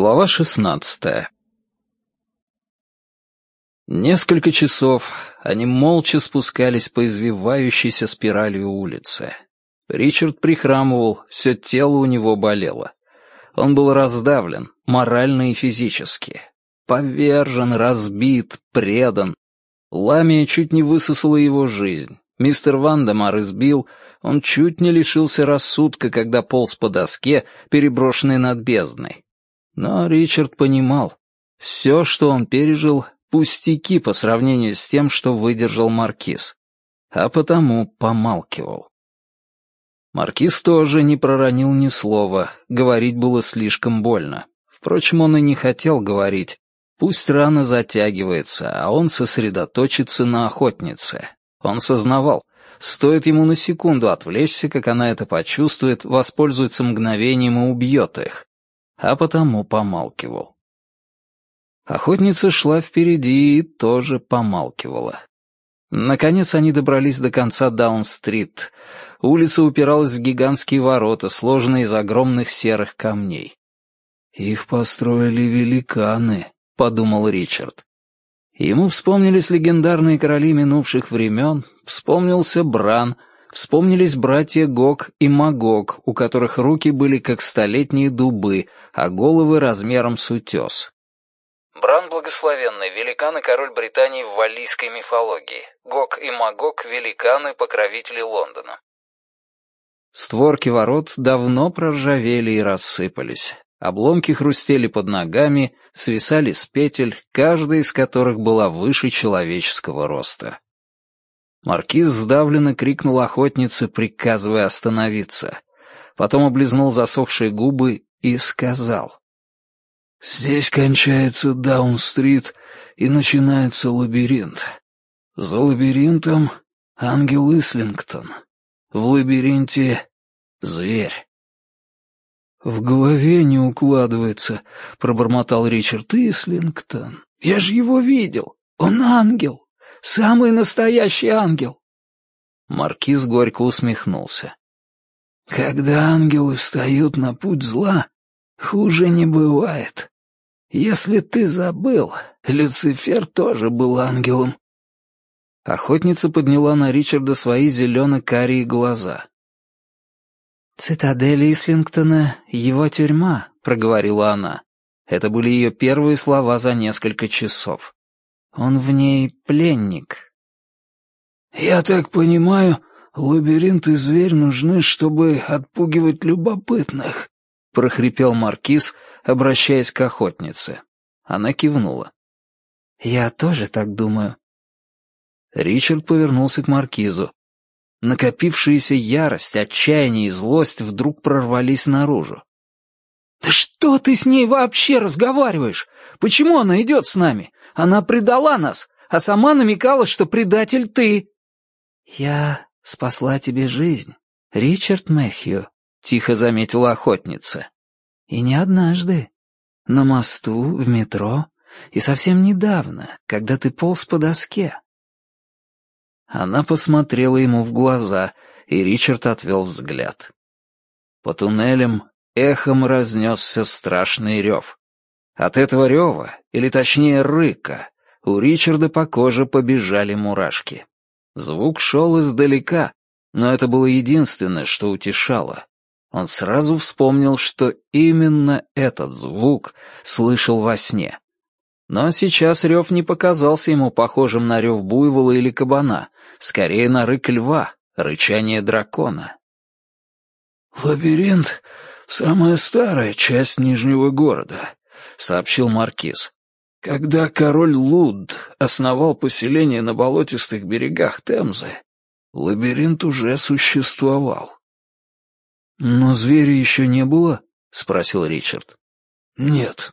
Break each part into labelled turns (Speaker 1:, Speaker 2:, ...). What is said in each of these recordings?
Speaker 1: Глава шестнадцатая Несколько часов они молча спускались по извивающейся спирали улицы. Ричард прихрамывал, все тело у него болело. Он был раздавлен, морально и физически. Повержен, разбит, предан. Ламия чуть не высосала его жизнь. Мистер Вандемар избил, он чуть не лишился рассудка, когда полз по доске, переброшенной над бездной. Но Ричард понимал, все, что он пережил, пустяки по сравнению с тем, что выдержал Маркиз, а потому помалкивал. Маркиз тоже не проронил ни слова, говорить было слишком больно. Впрочем, он и не хотел говорить. Пусть рана затягивается, а он сосредоточится на охотнице. Он сознавал, стоит ему на секунду отвлечься, как она это почувствует, воспользуется мгновением и убьет их а потому помалкивал. Охотница шла впереди и тоже помалкивала. Наконец они добрались до конца Даун-стрит. Улица упиралась в гигантские ворота, сложенные из огромных серых камней. «Их построили великаны», — подумал Ричард. Ему вспомнились легендарные короли минувших времен, вспомнился Бран — Вспомнились братья Гог и Магог, у которых руки были как столетние дубы, а головы размером с утес. Бран Благословенный, великан и король Британии в валлийской мифологии. Гог и Магог — великаны, покровители Лондона. Створки ворот давно проржавели и рассыпались. Обломки хрустели под ногами, свисали с петель, каждая из которых была выше человеческого роста. Маркиз сдавленно крикнул охотнице, приказывая остановиться. Потом облизнул засохшие губы и сказал. «Здесь кончается Даун-стрит и начинается лабиринт. За лабиринтом — ангел Ислингтон. В лабиринте — зверь». «В голове не укладывается», — пробормотал Ричард Ислингтон. «Я же его видел. Он ангел». Самый настоящий ангел!» Маркиз горько усмехнулся. «Когда ангелы встают на путь зла, хуже не бывает. Если ты забыл, Люцифер тоже был ангелом». Охотница подняла на Ричарда свои зелено-карие глаза. «Цитадель Ислингтона — его тюрьма», — проговорила она. Это были ее первые слова за несколько часов. Он в ней пленник. «Я так понимаю, лабиринт и зверь нужны, чтобы отпугивать любопытных», — прохрипел Маркиз, обращаясь к охотнице. Она кивнула. «Я тоже так думаю». Ричард повернулся к Маркизу. Накопившаяся ярость, отчаяние и злость вдруг прорвались наружу. «Да что ты с ней вообще разговариваешь? Почему она идет с нами? Она предала нас, а сама намекала, что предатель ты». «Я спасла тебе жизнь, Ричард Мэхью», — тихо заметила охотница. «И не однажды. На мосту, в метро, и совсем недавно, когда ты полз по доске». Она посмотрела ему в глаза, и Ричард отвел взгляд. По туннелям эхом разнесся страшный рев. От этого рева, или точнее рыка, у Ричарда по коже побежали мурашки. Звук шел издалека, но это было единственное, что утешало. Он сразу вспомнил, что именно этот звук слышал во сне. Но сейчас рев не показался ему похожим на рев буйвола или кабана, скорее на рык льва, рычание дракона. «Лабиринт — самая старая часть Нижнего города», сообщил Маркиз. Когда король Луд основал поселение на болотистых берегах Темзы, лабиринт уже существовал. «Но зверя еще не было?» — спросил Ричард. «Нет».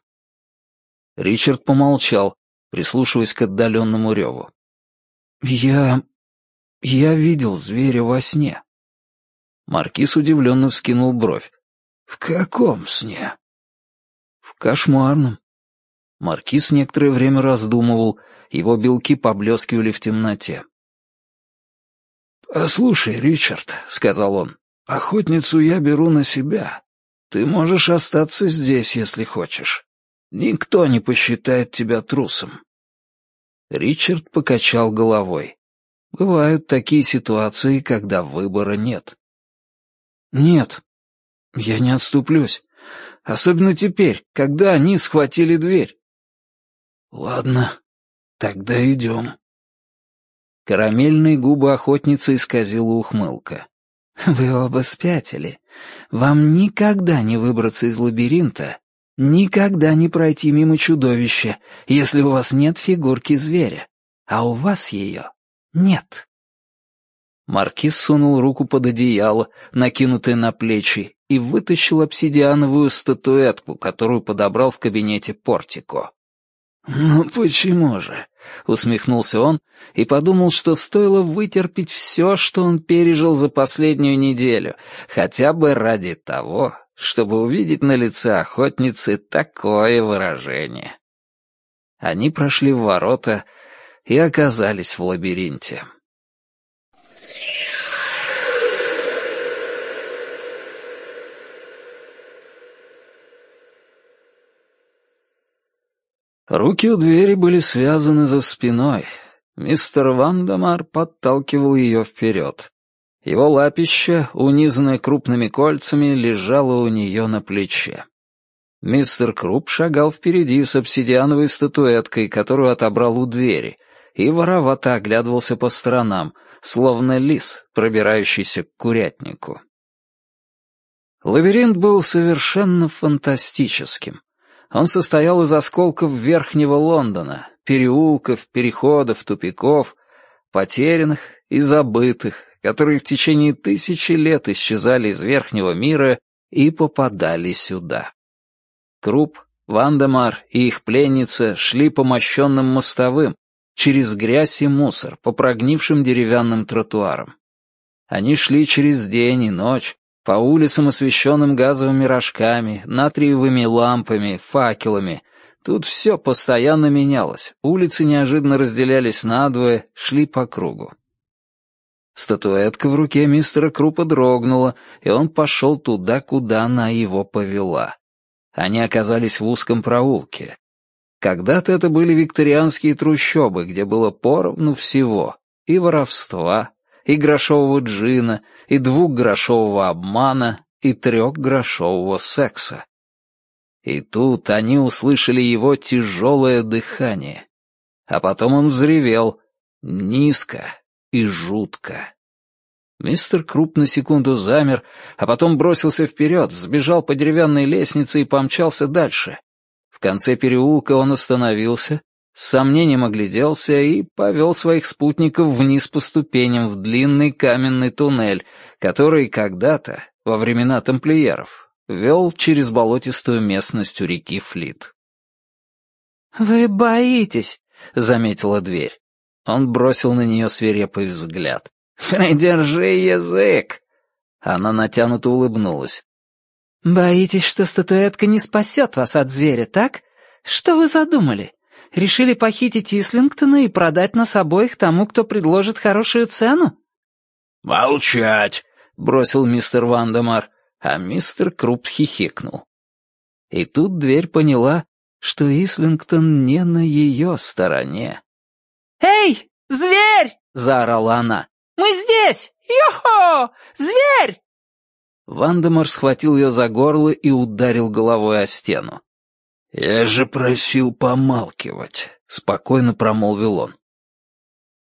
Speaker 1: Ричард помолчал, прислушиваясь к отдаленному реву. «Я... я видел зверя во сне». Маркиз удивленно вскинул бровь. «В каком сне?» Кошмарным. Маркиз некоторое время раздумывал, его белки поблескивали в темноте. «Послушай, Ричард», — сказал он, — «охотницу я беру на себя. Ты можешь остаться здесь, если хочешь. Никто не посчитает тебя трусом». Ричард покачал головой. Бывают такие ситуации, когда выбора нет. «Нет, я не отступлюсь. Особенно теперь, когда они схватили дверь». «Ладно, тогда идем». Карамельные губы охотницы исказила ухмылка. «Вы оба спятили. Вам никогда не выбраться из лабиринта, никогда не пройти мимо чудовища, если у вас нет фигурки зверя, а у вас ее нет». Маркиз сунул руку под одеяло, накинутое на плечи, и вытащил обсидиановую статуэтку, которую подобрал в кабинете Портико. «Ну почему же?» — усмехнулся он и подумал, что стоило вытерпеть все, что он пережил за последнюю неделю, хотя бы ради того, чтобы увидеть на лице охотницы такое выражение. Они прошли в ворота и оказались в лабиринте. Руки у двери были связаны за спиной. Мистер Вандамар подталкивал ее вперед. Его лапище, унизанное крупными кольцами, лежало у нее на плече. Мистер Круп шагал впереди с обсидиановой статуэткой, которую отобрал у двери, и воровато оглядывался по сторонам, словно лис, пробирающийся к курятнику. Лабиринт был совершенно фантастическим. Он состоял из осколков Верхнего Лондона, переулков, переходов, тупиков, потерянных и забытых, которые в течение тысячи лет исчезали из Верхнего мира и попадали сюда. Круп, Вандемар и их пленница шли по мощенным мостовым, через грязь и мусор, по прогнившим деревянным тротуарам. Они шли через день и ночь, по улицам, освещенным газовыми рожками, натриевыми лампами, факелами. Тут все постоянно менялось. Улицы неожиданно разделялись надвое, шли по кругу. Статуэтка в руке мистера Крупа дрогнула, и он пошел туда, куда она его повела. Они оказались в узком проулке. Когда-то это были викторианские трущобы, где было поровну всего — и воровства, и грошового джина, и двухгрошового обмана, и трехгрошового секса. И тут они услышали его тяжелое дыхание. А потом он взревел низко и жутко. Мистер Круп на секунду замер, а потом бросился вперед, взбежал по деревянной лестнице и помчался дальше. В конце переулка он остановился, с сомнением огляделся и повел своих спутников вниз по ступеням в длинный каменный туннель, который когда-то, во времена тамплиеров, вел через болотистую местность у реки Флит. «Вы боитесь», — заметила дверь. Он бросил на нее свирепый взгляд. «Придержи язык!» Она натянуто улыбнулась. «Боитесь, что статуэтка не спасет вас от зверя, так? Что вы задумали? Решили похитить Ислингтона и продать нас обоих тому, кто предложит хорошую цену?»
Speaker 2: «Молчать!» — бросил мистер Вандемар,
Speaker 1: а мистер Круп хихикнул. И тут дверь поняла, что Ислингтон не на ее стороне.
Speaker 3: «Эй, зверь!» — заорала она. «Мы здесь! Йо-хо! Зверь!»
Speaker 1: Вандемар схватил ее за горло и ударил головой о стену.
Speaker 2: «Я же просил помалкивать», — спокойно промолвил он.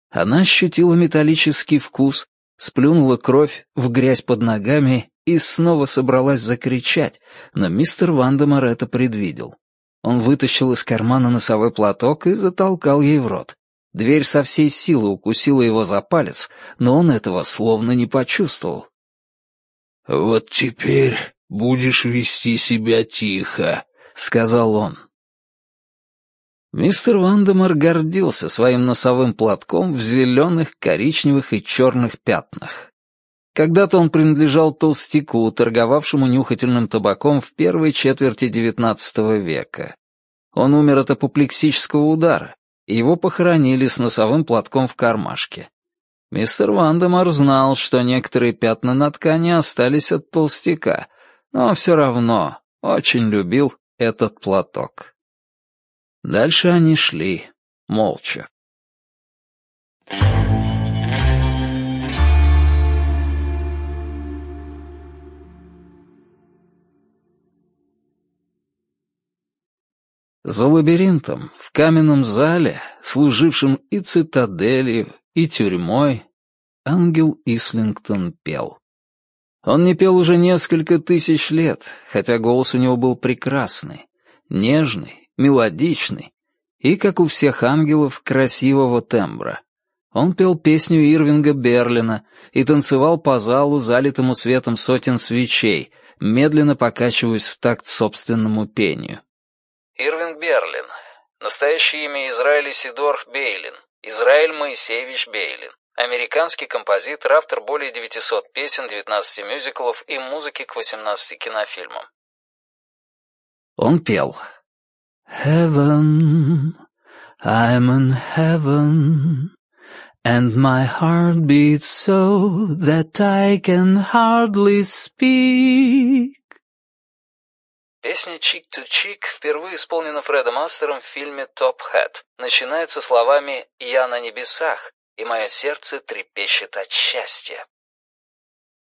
Speaker 1: Она ощутила металлический вкус, сплюнула кровь в грязь под ногами и снова собралась закричать, но мистер Вандемар это предвидел. Он вытащил из кармана носовой платок и затолкал ей в рот. Дверь со всей силы укусила его за палец, но он этого словно не почувствовал.
Speaker 2: «Вот теперь будешь вести себя тихо», сказал он.
Speaker 1: Мистер Вандемар гордился своим носовым платком в зеленых, коричневых и черных пятнах. Когда-то он принадлежал толстяку, торговавшему нюхательным табаком в первой четверти XIX века. Он умер от апоплексического удара, и его похоронили с носовым платком в кармашке. Мистер Вандемар знал, что некоторые пятна на ткани остались от толстяка, но все равно очень любил этот платок. Дальше они шли, молча. За лабиринтом, в каменном зале, служившем и цитаделью, и тюрьмой, ангел Ислингтон пел. Он не пел уже несколько тысяч лет, хотя голос у него был прекрасный, нежный, мелодичный и, как у всех ангелов, красивого тембра. Он пел песню Ирвинга Берлина и танцевал по залу, залитому светом сотен свечей, медленно покачиваясь в такт собственному пению.
Speaker 4: Ирвинг Берлин. Настоящее имя Израиль Сидор Бейлин. Израиль Моисеевич Бейлин. Американский композитор, автор более 900 песен, 19 мюзиклов и музыки к 18 кинофильмам.
Speaker 1: Он пел. Heaven, I'm in heaven, and my heart beats so that I can hardly speak.
Speaker 4: Песня «Chick to Chick» впервые исполнена Фредом Астером в фильме «Топ Хэт». Начинается словами «Я на небесах, и мое сердце трепещет от счастья».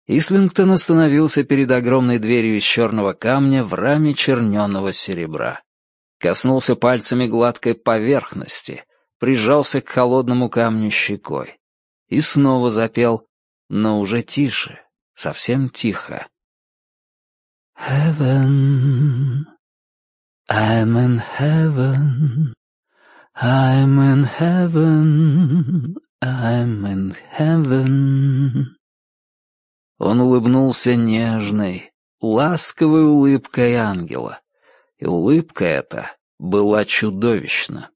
Speaker 1: Ислингтон остановился перед огромной дверью из черного камня в раме черненого серебра. Коснулся пальцами гладкой поверхности, прижался к холодному камню щекой. И снова запел, но уже тише, совсем тихо. Heaven, I'm in heaven, I'm in heaven, I'm in heaven. Он улыбнулся нежной, ласковой улыбкой ангела, и улыбка эта была чудовищна.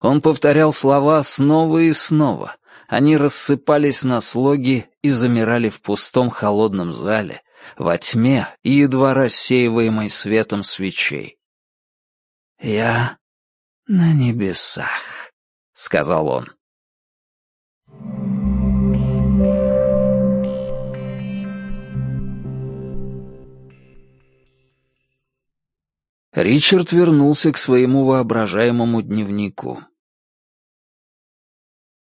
Speaker 1: Он повторял слова снова и снова, они рассыпались на слоги и замирали в пустом холодном зале — во тьме и едва рассеиваемой светом свечей. «Я на небесах», — сказал он. Ричард вернулся к своему воображаемому дневнику.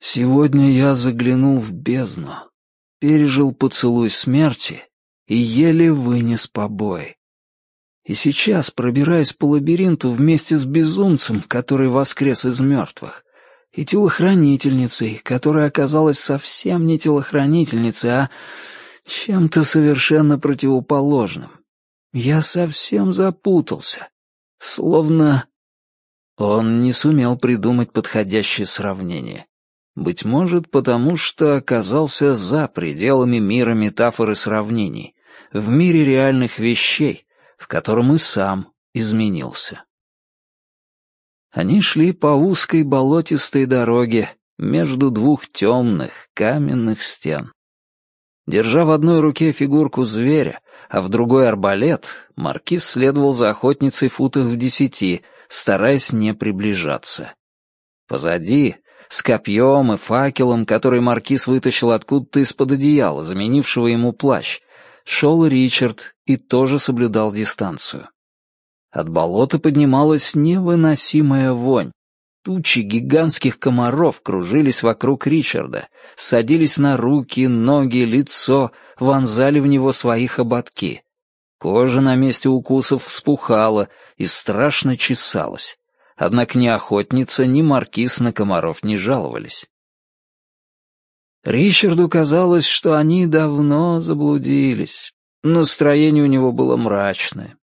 Speaker 1: «Сегодня я заглянул в бездну, пережил поцелуй смерти и еле вынес побои. И сейчас, пробираясь по лабиринту вместе с безумцем, который воскрес из мертвых, и телохранительницей, которая оказалась совсем не телохранительницей, а чем-то совершенно противоположным. Я совсем запутался. Словно... Он не сумел придумать подходящее сравнение. Быть может, потому что оказался за пределами мира метафор и сравнений, в мире реальных вещей, в котором и сам изменился. Они шли по узкой болотистой дороге между двух темных каменных стен. Держа в одной руке фигурку зверя, а в другой арбалет, маркиз следовал за охотницей футах в десяти, стараясь не приближаться. Позади, с копьем и факелом, который маркиз вытащил откуда-то из-под одеяла, заменившего ему плащ, шел Ричард и тоже соблюдал дистанцию. От болота поднималась невыносимая вонь. Тучи гигантских комаров кружились вокруг Ричарда, садились на руки, ноги, лицо, вонзали в него свои хоботки. Кожа на месте укусов вспухала и страшно чесалась. Однако ни охотница, ни маркиз на комаров не жаловались. Ричарду казалось, что они давно заблудились. Настроение у него было мрачное.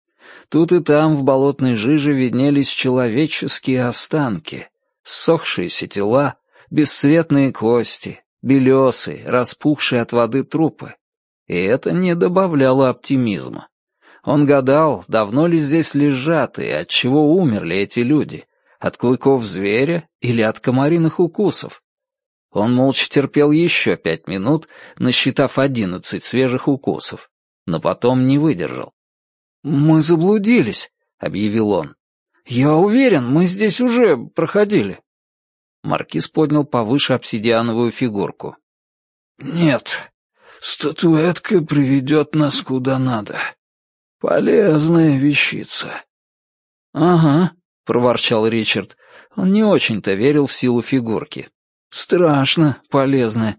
Speaker 1: Тут и там в болотной жиже виднелись человеческие останки, ссохшиеся тела, бесцветные кости, белесые, распухшие от воды трупы. И это не добавляло оптимизма. Он гадал, давно ли здесь лежат и от чего умерли эти люди, от клыков зверя или от комариных укусов. Он молча терпел еще пять минут, насчитав одиннадцать свежих укусов, но потом не выдержал. «Мы заблудились», — объявил он. «Я уверен, мы здесь уже проходили». Маркиз поднял повыше обсидиановую фигурку. «Нет, статуэтка приведет нас куда надо. Полезная вещица». «Ага, — проворчал Ричард. Он не очень-то верил в силу фигурки. «Страшно, полезно».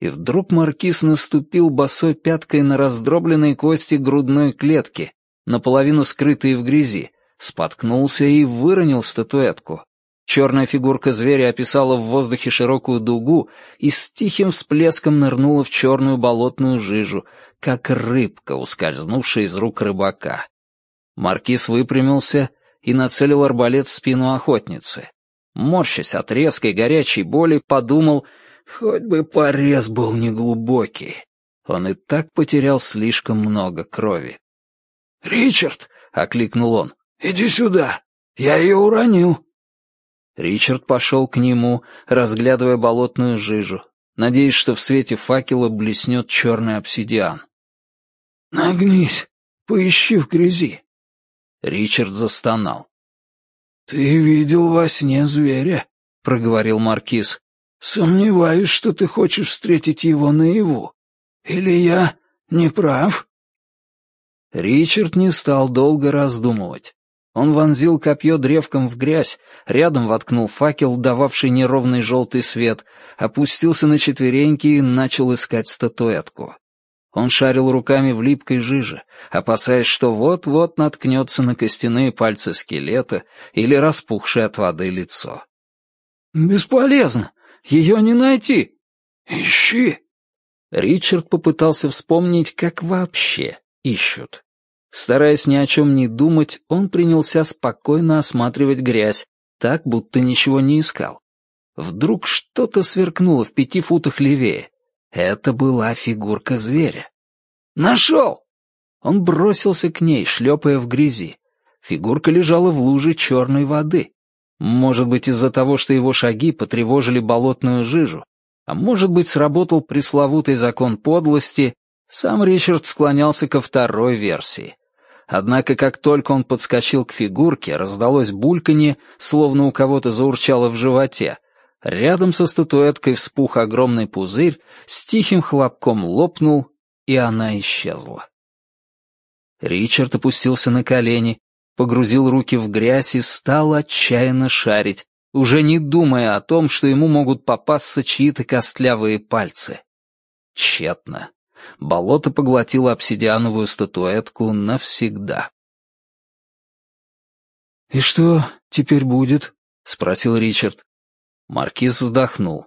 Speaker 1: И вдруг маркиз наступил босой пяткой на раздробленные кости грудной клетки, наполовину скрытые в грязи, споткнулся и выронил статуэтку. Черная фигурка зверя описала в воздухе широкую дугу и с тихим всплеском нырнула в черную болотную жижу, как рыбка, ускользнувшая из рук рыбака. Маркиз выпрямился и нацелил арбалет в спину охотницы. Морщась от резкой горячей боли, подумал, хоть бы порез был неглубокий. Он и так потерял слишком много крови.
Speaker 2: «Ричард!»
Speaker 1: — окликнул он.
Speaker 2: «Иди сюда! Я ее уронил!»
Speaker 1: Ричард пошел к нему, разглядывая болотную жижу, надеясь, что в свете факела блеснет черный обсидиан.
Speaker 2: «Нагнись, поищи в грязи».
Speaker 1: Ричард застонал.
Speaker 2: «Ты видел во сне зверя», — проговорил Маркиз. «Сомневаюсь, что ты хочешь встретить его наяву. Или я не прав?»
Speaker 1: Ричард не стал долго раздумывать. Он вонзил копье древком в грязь, рядом воткнул факел, дававший неровный желтый свет, опустился на четвереньки и начал искать статуэтку. Он шарил руками в липкой жиже, опасаясь, что вот-вот наткнется на костяные пальцы скелета или распухшее от воды лицо. «Бесполезно! Ее не найти!»
Speaker 2: «Ищи!»
Speaker 1: Ричард попытался вспомнить, как вообще ищут. Стараясь ни о чем не думать, он принялся спокойно осматривать грязь, так, будто ничего не искал. Вдруг что-то сверкнуло в пяти футах левее. Это была фигурка зверя. «Нашел!» Он бросился к ней, шлепая в грязи. Фигурка лежала в луже черной воды. Может быть, из-за того, что его шаги потревожили болотную жижу, а может быть, сработал пресловутый закон подлости, сам Ричард склонялся ко второй версии. Однако, как только он подскочил к фигурке, раздалось бульканье, словно у кого-то заурчало в животе. Рядом со статуэткой вспух огромный пузырь, с тихим хлопком лопнул, и она исчезла. Ричард опустился на колени, погрузил руки в грязь и стал отчаянно шарить, уже не думая о том, что ему могут попасться чьи-то костлявые пальцы. Тщетно болото поглотило обсидиановую статуэтку навсегда. «И что теперь будет?» — спросил Ричард. Маркиз вздохнул.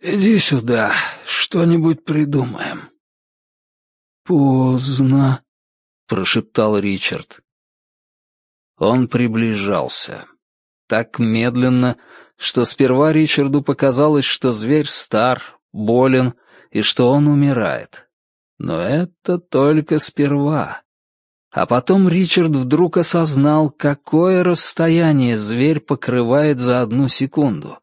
Speaker 2: «Иди сюда, что-нибудь придумаем».
Speaker 1: «Поздно», — прошептал Ричард. Он приближался. Так медленно, что сперва Ричарду показалось, что зверь стар, болен и что он умирает. Но это только сперва. А потом Ричард вдруг осознал, какое расстояние зверь покрывает за одну секунду.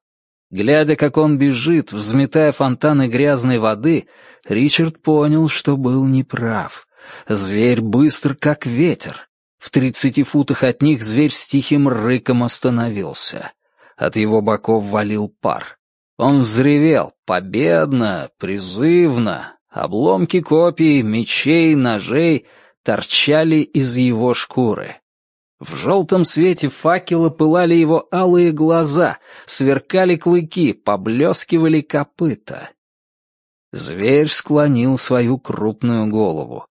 Speaker 1: Глядя, как он бежит, взметая фонтаны грязной воды, Ричард понял, что был неправ. Зверь быстр, как ветер. В тридцати футах от них зверь с тихим рыком остановился. От его боков валил пар. Он взревел, победно, призывно. Обломки копий, мечей, ножей торчали из его шкуры. В желтом свете факела пылали его алые глаза, сверкали клыки, поблескивали копыта. Зверь склонил свою крупную голову.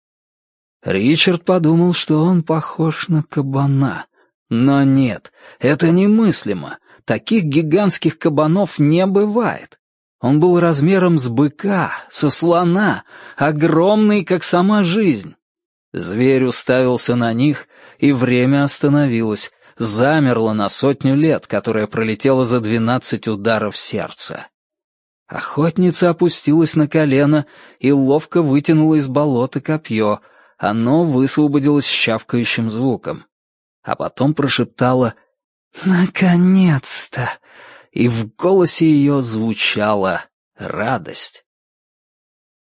Speaker 1: Ричард подумал, что он похож на кабана. Но нет, это немыслимо. Таких гигантских кабанов не бывает. Он был размером с быка, со слона, огромный, как сама жизнь. Зверь уставился на них, и время остановилось, замерло на сотню лет, которая пролетела за двенадцать ударов сердца. Охотница опустилась на колено и ловко вытянула из болота копье. Оно высвободилось с щавкающим звуком. А потом прошептала «Наконец-то!» И в голосе ее звучала радость.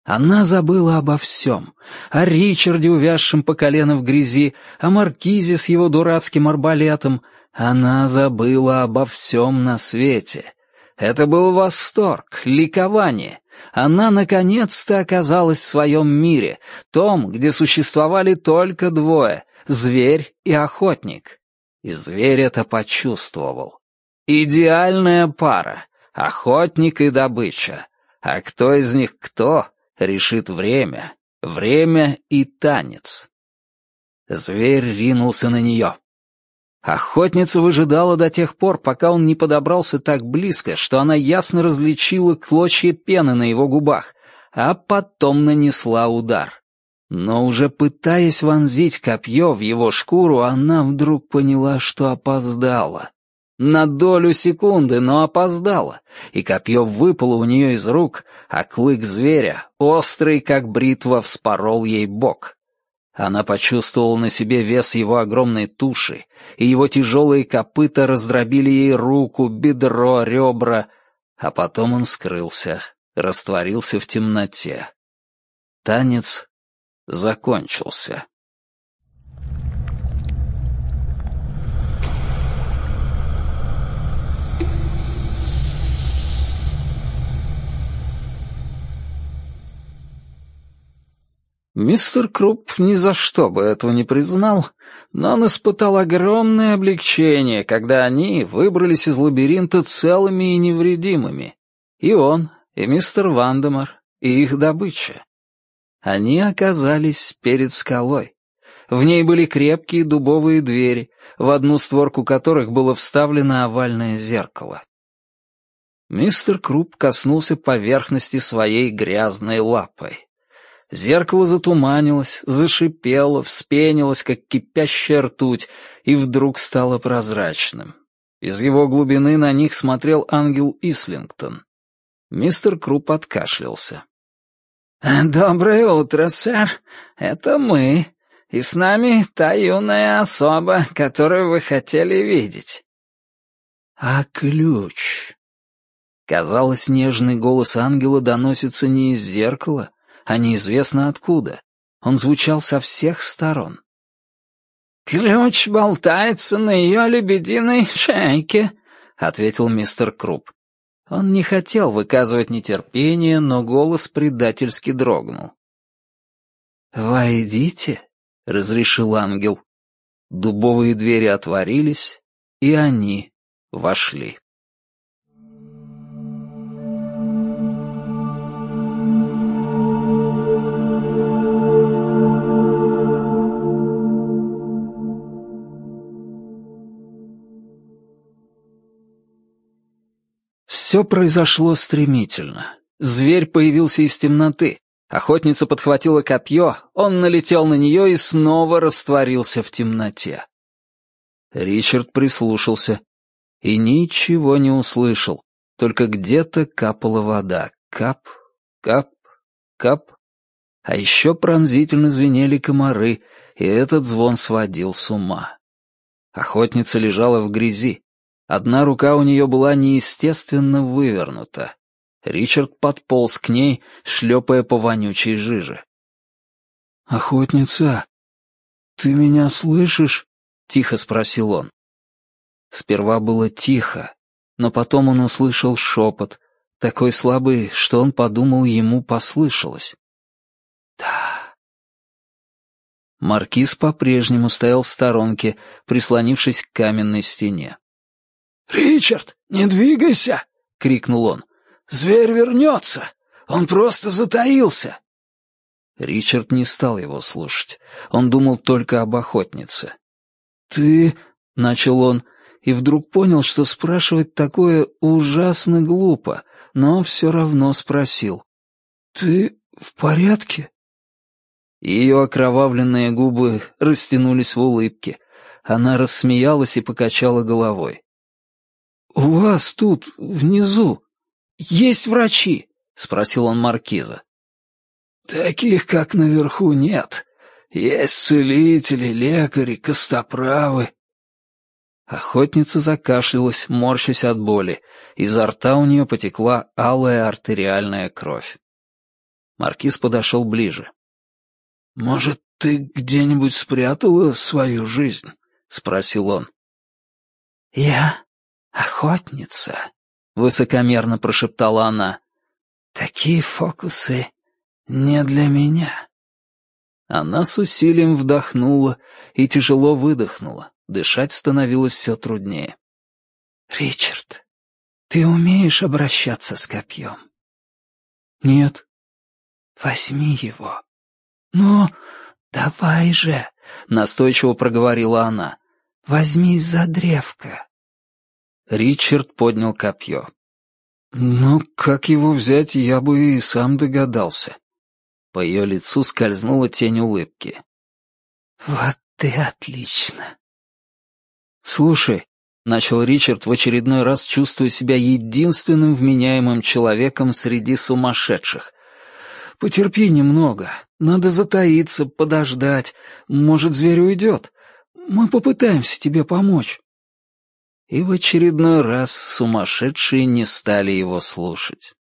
Speaker 1: Она забыла обо всем. О Ричарде, увязшем по колено в грязи, о Маркизе с его дурацким арбалетом. Она забыла обо всем на свете. Это был восторг, ликование. Она наконец-то оказалась в своем мире, том, где существовали только двое — зверь и охотник. И зверь это почувствовал. Идеальная пара — охотник и добыча. А кто из них кто, решит время. Время и танец. Зверь ринулся на нее. Охотница выжидала до тех пор, пока он не подобрался так близко, что она ясно различила клочья пены на его губах, а потом нанесла удар. Но уже пытаясь вонзить копье в его шкуру, она вдруг поняла, что опоздала. На долю секунды, но опоздала, и копье выпало у нее из рук, а клык зверя, острый как бритва, вспорол ей бок. Она почувствовала на себе вес его огромной туши, и его тяжелые копыта раздробили ей руку, бедро, ребра, а потом он скрылся, растворился в темноте. Танец закончился. Мистер Круп ни за что бы этого не признал, но он испытал огромное облегчение, когда они выбрались из лабиринта целыми и невредимыми. И он, и мистер Вандемар, и их добыча. Они оказались перед скалой. В ней были крепкие дубовые двери, в одну створку которых было вставлено овальное зеркало. Мистер Круп коснулся поверхности своей грязной лапой. Зеркало затуманилось, зашипело, вспенилось, как кипящая ртуть, и вдруг стало прозрачным. Из его глубины на них смотрел ангел Ислингтон. Мистер Круп откашлялся. «Доброе утро, сэр. Это мы. И с нами та юная особа, которую вы хотели видеть». «А ключ?» Казалось, нежный голос ангела доносится не из зеркала, а неизвестно откуда. Он звучал со всех сторон. «Ключ болтается на ее лебединой шейке», — ответил мистер Круп. Он не хотел выказывать нетерпение, но голос предательски дрогнул. «Войдите», — разрешил ангел. Дубовые двери отворились, и они вошли. Все произошло стремительно. Зверь появился из темноты. Охотница подхватила копье, он налетел на нее и снова растворился в темноте. Ричард прислушался и ничего не услышал, только где-то капала вода. Кап, кап, кап. А еще пронзительно звенели комары, и этот звон сводил с ума. Охотница лежала в грязи. Одна рука у нее была неестественно вывернута. Ричард подполз к ней, шлепая по вонючей жиже.
Speaker 2: «Охотница, ты меня слышишь?» — тихо спросил он.
Speaker 1: Сперва было тихо, но потом он услышал шепот, такой слабый, что он подумал, ему послышалось. «Да». Маркиз по-прежнему стоял в сторонке, прислонившись к каменной стене.
Speaker 2: «Ричард, не двигайся!» — крикнул он. «Зверь вернется! Он просто затаился!»
Speaker 1: Ричард не стал его слушать. Он думал только об охотнице.
Speaker 2: «Ты...»
Speaker 1: — начал он, и вдруг понял, что спрашивать такое ужасно глупо, но все равно спросил.
Speaker 2: «Ты в порядке?»
Speaker 1: Ее окровавленные губы растянулись в улыбке. Она рассмеялась и покачала головой.
Speaker 2: «У вас тут, внизу, есть врачи?» — спросил он маркиза. «Таких, как наверху, нет. Есть целители, лекари, костоправы».
Speaker 1: Охотница закашлялась, морщась от боли. Изо рта у нее потекла алая артериальная кровь. Маркиз подошел ближе.
Speaker 2: «Может, ты где-нибудь спрятала свою жизнь?» — спросил он.
Speaker 3: «Я «Охотница», — высокомерно прошептала она. «Такие фокусы не для меня».
Speaker 1: Она с усилием вдохнула и тяжело выдохнула. Дышать становилось все труднее.
Speaker 3: «Ричард, ты умеешь обращаться с копьем?»
Speaker 1: «Нет».
Speaker 3: «Возьми его». «Но давай же», — настойчиво проговорила она. «Возьмись за древко».
Speaker 1: Ричард поднял копье. «Ну, как его взять, я бы и сам догадался». По ее лицу скользнула тень улыбки.
Speaker 3: «Вот ты отлично!»
Speaker 1: «Слушай», — начал Ричард в очередной раз, чувствуя себя единственным вменяемым человеком среди сумасшедших. «Потерпи немного. Надо затаиться, подождать. Может, зверь уйдет. Мы попытаемся тебе помочь». И в очередной раз сумасшедшие не стали его слушать.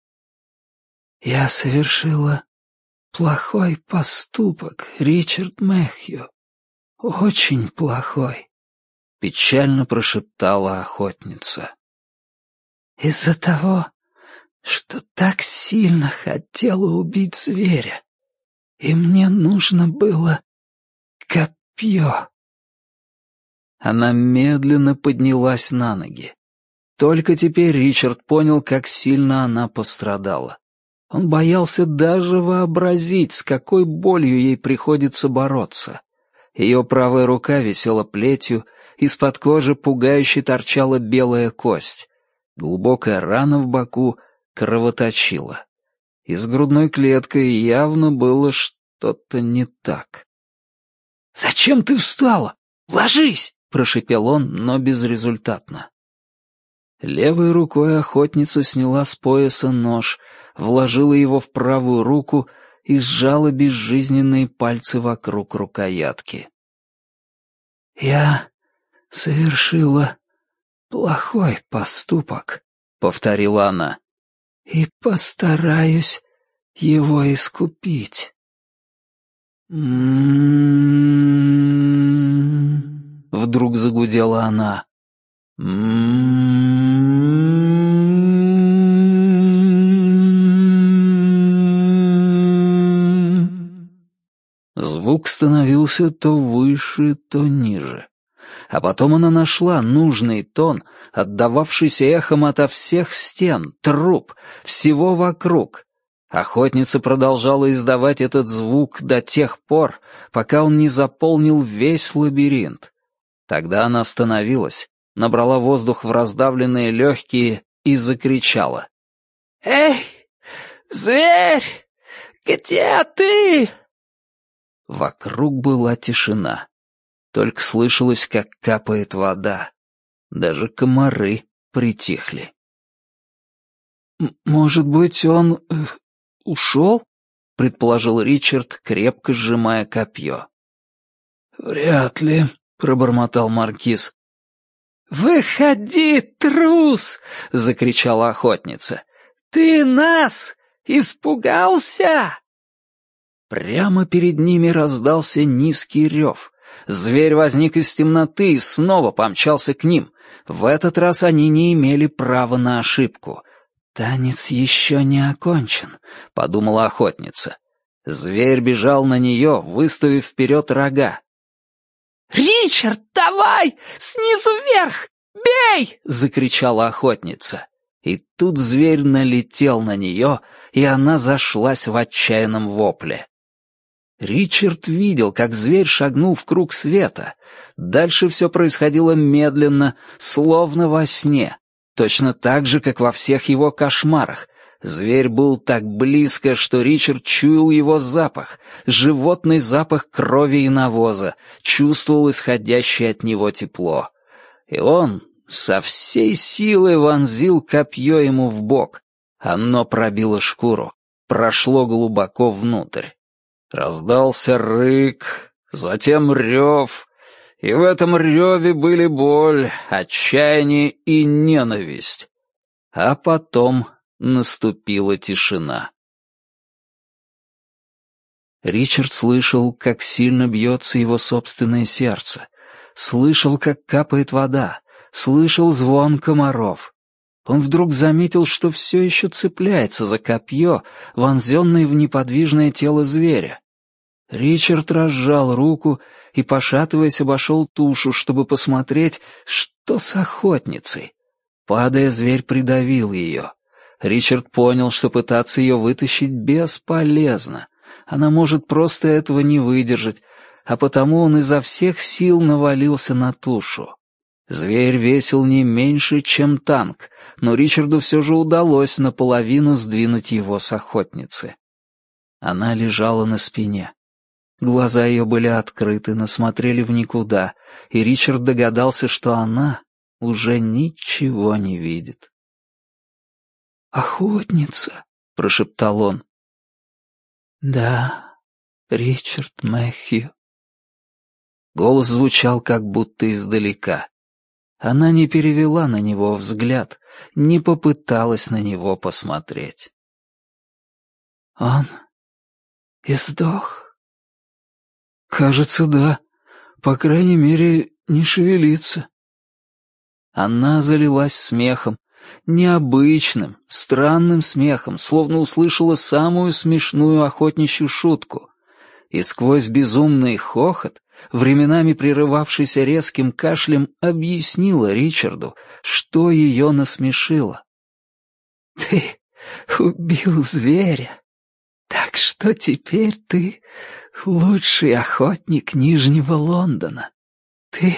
Speaker 3: «Я совершила плохой поступок, Ричард Мэхью. Очень плохой», — печально прошептала охотница. «Из-за того, что так сильно хотела убить зверя, и мне нужно было копье».
Speaker 1: Она медленно поднялась на ноги. Только теперь Ричард понял, как сильно она пострадала. Он боялся даже вообразить, с какой болью ей приходится бороться. Ее правая рука висела плетью, из-под кожи пугающе торчала белая кость. Глубокая рана в боку кровоточила. И с грудной клеткой явно было что-то не так. «Зачем ты встала? Ложись!» Прошипел он, но безрезультатно. Левой рукой охотница сняла с пояса нож, вложила его в правую руку и сжала безжизненные пальцы вокруг рукоятки.
Speaker 3: «Я совершила плохой поступок», — повторила она, — «и постараюсь его искупить».
Speaker 1: «М-м-м...» Вдруг загудела она. Звук становился то выше, то ниже. А потом она нашла нужный тон, отдававшийся эхом ото всех стен, труб, всего вокруг. Охотница продолжала издавать этот звук до тех пор, пока он не заполнил весь лабиринт. Тогда она остановилась, набрала воздух в раздавленные легкие и закричала.
Speaker 3: «Эй, зверь, где ты?»
Speaker 1: Вокруг была тишина. Только слышалось, как капает вода. Даже комары притихли. «Может быть, он э, ушел?» — предположил Ричард, крепко сжимая копье.
Speaker 2: «Вряд ли», пробормотал маркиз.
Speaker 3: «Выходи, трус!» — закричала охотница. «Ты нас испугался?»
Speaker 1: Прямо перед ними раздался низкий рев. Зверь возник из темноты и снова помчался к ним. В этот раз они не имели права на ошибку. «Танец еще не окончен», — подумала охотница. Зверь бежал на нее, выставив вперед рога.
Speaker 3: «Ричард, давай! Снизу вверх! Бей!» — закричала охотница.
Speaker 1: И тут зверь налетел на нее, и она зашлась в отчаянном вопле. Ричард видел, как зверь шагнул в круг света. Дальше все происходило медленно, словно во сне. Точно так же, как во всех его кошмарах, Зверь был так близко, что Ричард чуял его запах, животный запах крови и навоза, чувствовал исходящее от него тепло. И он со всей силы вонзил копье ему в бок. Оно пробило шкуру, прошло глубоко внутрь. Раздался рык, затем рев, и в этом реве были боль, отчаяние и ненависть. А потом наступила тишина. Ричард слышал, как сильно бьется его собственное сердце, слышал, как капает вода, слышал звон комаров. Он вдруг заметил, что все еще цепляется за копье, вонзенное в неподвижное тело зверя. Ричард разжал руку и, пошатываясь, обошел тушу, чтобы посмотреть, что с охотницей. Падая, зверь придавил ее. Ричард понял, что пытаться ее вытащить бесполезно. Она может просто этого не выдержать, а потому он изо всех сил навалился на тушу. Зверь весил не меньше, чем танк, но Ричарду все же удалось наполовину сдвинуть его с охотницы. Она лежала на спине. Глаза ее были открыты, но смотрели в никуда, и Ричард догадался, что она уже ничего не видит.
Speaker 2: «Охотница», — прошептал он. «Да, Ричард Мэхью».
Speaker 1: Голос звучал как будто издалека. Она не перевела на него взгляд, не попыталась на него посмотреть.
Speaker 2: «Он и сдох?»
Speaker 1: «Кажется, да. По крайней мере, не шевелится». Она залилась смехом, необычным, странным смехом, словно услышала самую смешную охотничью шутку. И сквозь безумный хохот, временами прерывавшийся резким кашлем, объяснила Ричарду, что ее насмешило.
Speaker 2: «Ты убил зверя, так что теперь ты лучший охотник Нижнего Лондона. Ты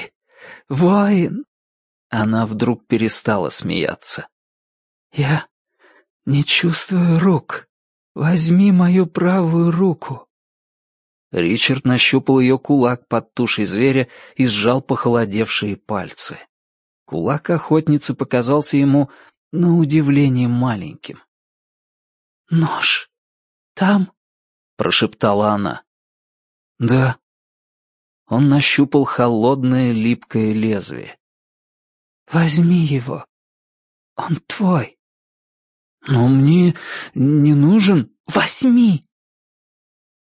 Speaker 2: воин, она вдруг перестала смеяться. «Я не чувствую рук. Возьми мою правую руку».
Speaker 1: Ричард нащупал ее кулак под тушей зверя и сжал похолодевшие пальцы. Кулак охотницы показался ему, на удивление, маленьким.
Speaker 2: «Нож там?»
Speaker 1: — прошептала она. «Да». Он нащупал холодное липкое лезвие.
Speaker 2: Возьми его. Он твой.
Speaker 1: Но мне не нужен.
Speaker 2: Возьми.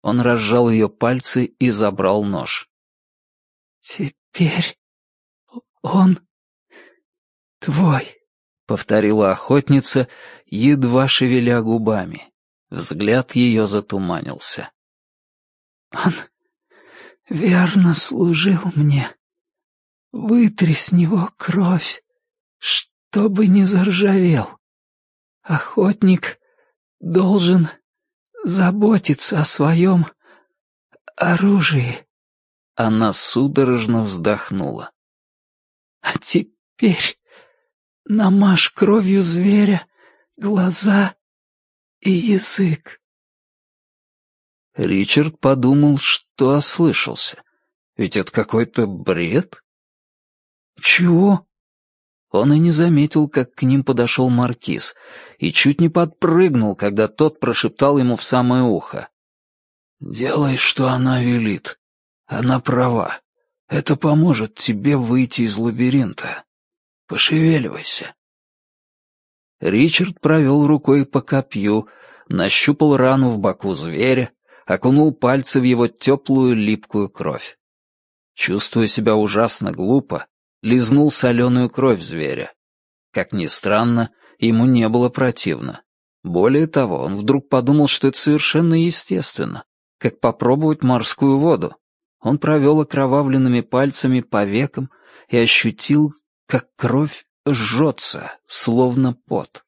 Speaker 1: Он разжал ее пальцы и забрал нож.
Speaker 2: Теперь он твой,
Speaker 1: повторила охотница, едва шевеля губами. Взгляд ее затуманился.
Speaker 2: Он верно служил мне. Вытри с него кровь, чтобы не заржавел. Охотник должен заботиться о своем оружии.
Speaker 1: Она судорожно вздохнула.
Speaker 2: А теперь намажь кровью зверя глаза и язык.
Speaker 1: Ричард подумал, что ослышался. Ведь это какой-то бред. «Чего?» Он и не заметил, как к ним подошел маркиз, и чуть не подпрыгнул, когда тот прошептал ему в самое ухо. «Делай, что она велит. Она права. Это поможет тебе выйти из лабиринта. Пошевеливайся». Ричард провел рукой по копью, нащупал рану в боку зверя, окунул пальцы в его теплую липкую кровь. Чувствуя себя ужасно глупо, лизнул соленую кровь зверя. Как ни странно, ему не было противно. Более того, он вдруг подумал, что это совершенно естественно, как попробовать морскую воду. Он провел окровавленными пальцами по векам и ощутил, как кровь жжется, словно пот.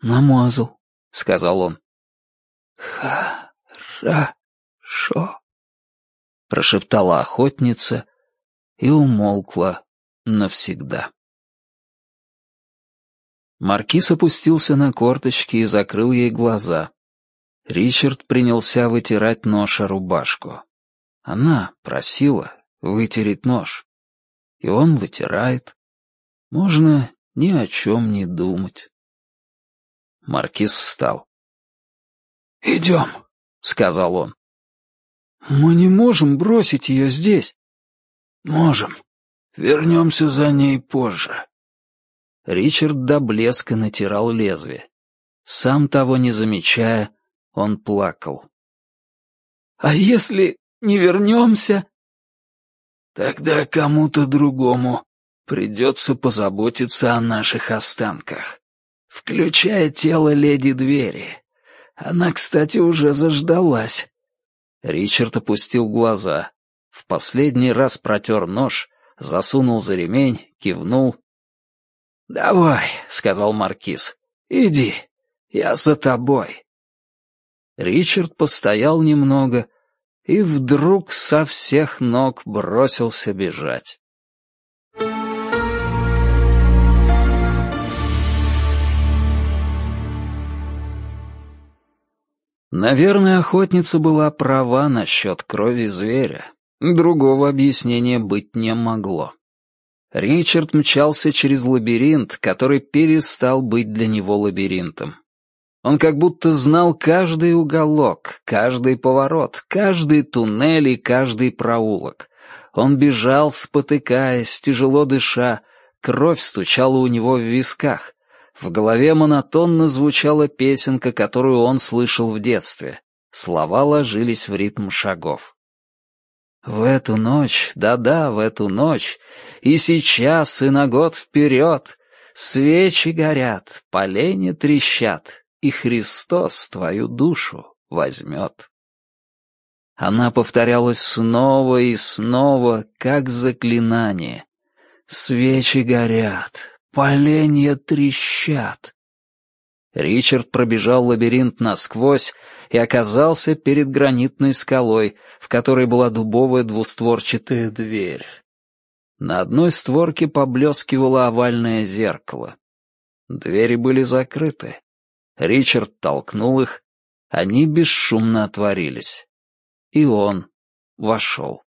Speaker 1: «Намазал», — сказал он.
Speaker 2: «Хорошо», —
Speaker 1: прошептала охотница, и умолкла навсегда. Маркиз опустился на корточки и закрыл ей глаза. Ричард принялся вытирать нож о рубашку. Она просила вытереть нож. И он вытирает. Можно ни о чем не думать. Маркиз встал.
Speaker 2: «Идем», —
Speaker 1: сказал он.
Speaker 2: «Мы не можем бросить ее здесь».
Speaker 1: «Можем. Вернемся за ней позже». Ричард до блеска натирал лезвие. Сам того не замечая, он плакал.
Speaker 2: «А если не вернемся?»
Speaker 1: «Тогда кому-то другому придется позаботиться о наших останках, включая тело леди Двери. Она, кстати, уже заждалась». Ричард опустил глаза. В последний раз протер нож, засунул за ремень, кивнул. «Давай», — сказал Маркиз, — «иди, я за тобой». Ричард постоял немного и вдруг со всех ног бросился бежать. Наверное, охотница была права насчет крови зверя. Другого объяснения быть не могло. Ричард мчался через лабиринт, который перестал быть для него лабиринтом. Он как будто знал каждый уголок, каждый поворот, каждый туннель и каждый проулок. Он бежал, спотыкаясь, тяжело дыша, кровь стучала у него в висках. В голове монотонно звучала песенка, которую он слышал в детстве. Слова ложились в ритм шагов. В эту ночь, да-да, в эту ночь, и сейчас, и на год вперед, свечи горят, поленья трещат, и Христос твою душу возьмет. Она повторялась снова и снова, как заклинание. Свечи горят, Поленья трещат. Ричард пробежал лабиринт насквозь и оказался перед гранитной скалой, в которой была дубовая двустворчатая дверь. На одной створке поблескивало овальное зеркало. Двери были закрыты. Ричард толкнул их, они бесшумно отворились. И он вошел.